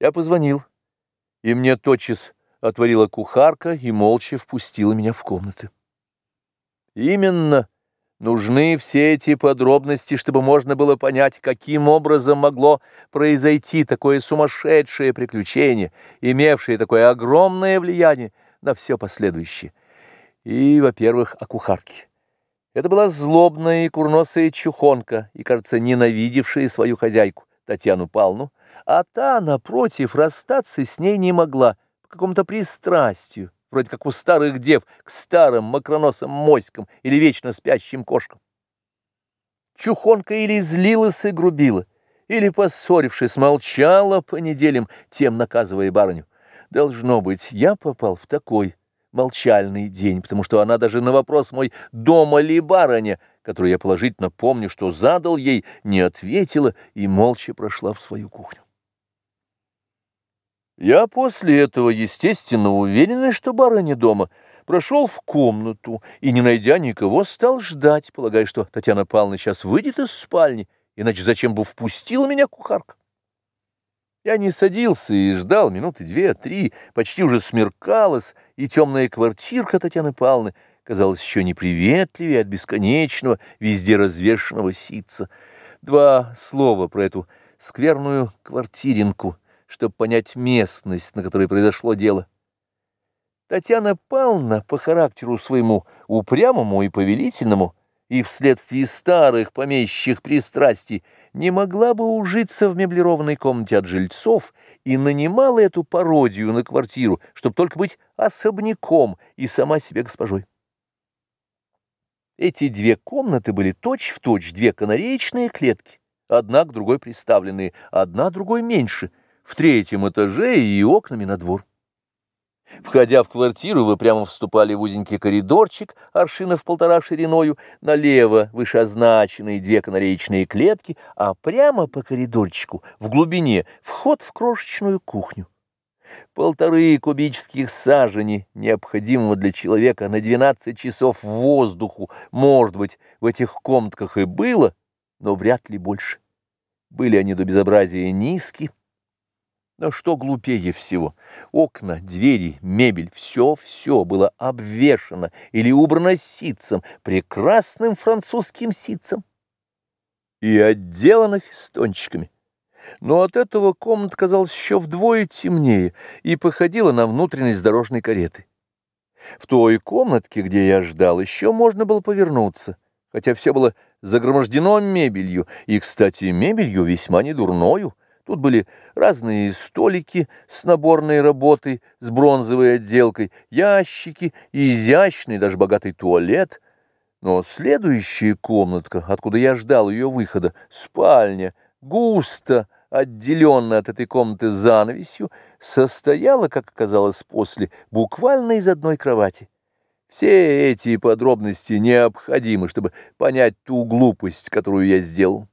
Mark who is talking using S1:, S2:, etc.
S1: Я позвонил, и мне тотчас отворила кухарка и молча впустила меня в комнаты. Именно нужны все эти подробности, чтобы можно было понять, каким образом могло произойти такое сумасшедшее приключение, имевшее такое огромное влияние на все последующее. И, во-первых, о кухарке. Это была злобная и курносая чухонка, и, кажется, ненавидевшая свою хозяйку, Татьяну Павловну, а та, напротив, расстаться с ней не могла по какому-то пристрастию, вроде как у старых дев к старым макроносым моськам или вечно спящим кошкам. Чухонка или злилась и грубила, или, поссорившись, молчала по неделям, тем наказывая барыню. Должно быть, я попал в такой молчальный день, потому что она даже на вопрос мой «дома ли барыня?», который я положительно помню, что задал ей, не ответила и молча прошла в свою кухню. Я после этого, естественно, уверенный, что барыня дома, прошел в комнату и, не найдя никого, стал ждать, полагая, что Татьяна Павловна сейчас выйдет из спальни, иначе зачем бы впустила меня кухарка? Я не садился и ждал минуты две-три, почти уже смеркалось, и темная квартирка Татьяны Павловны казалась еще неприветливее от бесконечного, везде развешенного ситца. Два слова про эту скверную квартиринку — чтобы понять местность, на которой произошло дело. Татьяна Павловна по характеру своему упрямому и повелительному и вследствие старых помещих пристрастий не могла бы ужиться в меблированной комнате от жильцов и нанимала эту пародию на квартиру, чтобы только быть особняком и сама себе госпожой. Эти две комнаты были точь-в-точь точь две канареечные клетки, одна к другой приставленные, одна другой меньше — в третьем этаже и окнами на двор. Входя в квартиру, вы прямо вступали в узенький коридорчик, аршинов полтора шириною, налево вышеозначенные две канареечные клетки, а прямо по коридорчику, в глубине, вход в крошечную кухню. Полторы кубических сажени, необходимого для человека на 12 часов воздуху, может быть, в этих комнатках и было, но вряд ли больше. Были они до безобразия низкие, но что глупее всего? Окна, двери, мебель, все-все было обвешано или убрано ситцем, прекрасным французским ситцем, и отделано фестончиками. Но от этого комната казалась еще вдвое темнее и походила на внутренность дорожной кареты. В той комнатке, где я ждал, еще можно было повернуться, хотя все было загромождено мебелью, и, кстати, мебелью весьма недурною, Тут были разные столики с наборной работой, с бронзовой отделкой, ящики, изящный, даже богатый туалет. Но следующая комнатка, откуда я ждал ее выхода, спальня, густо отделенная от этой комнаты занавесью, состояла, как оказалось после, буквально из одной кровати. Все эти подробности необходимы, чтобы понять ту глупость, которую я сделал.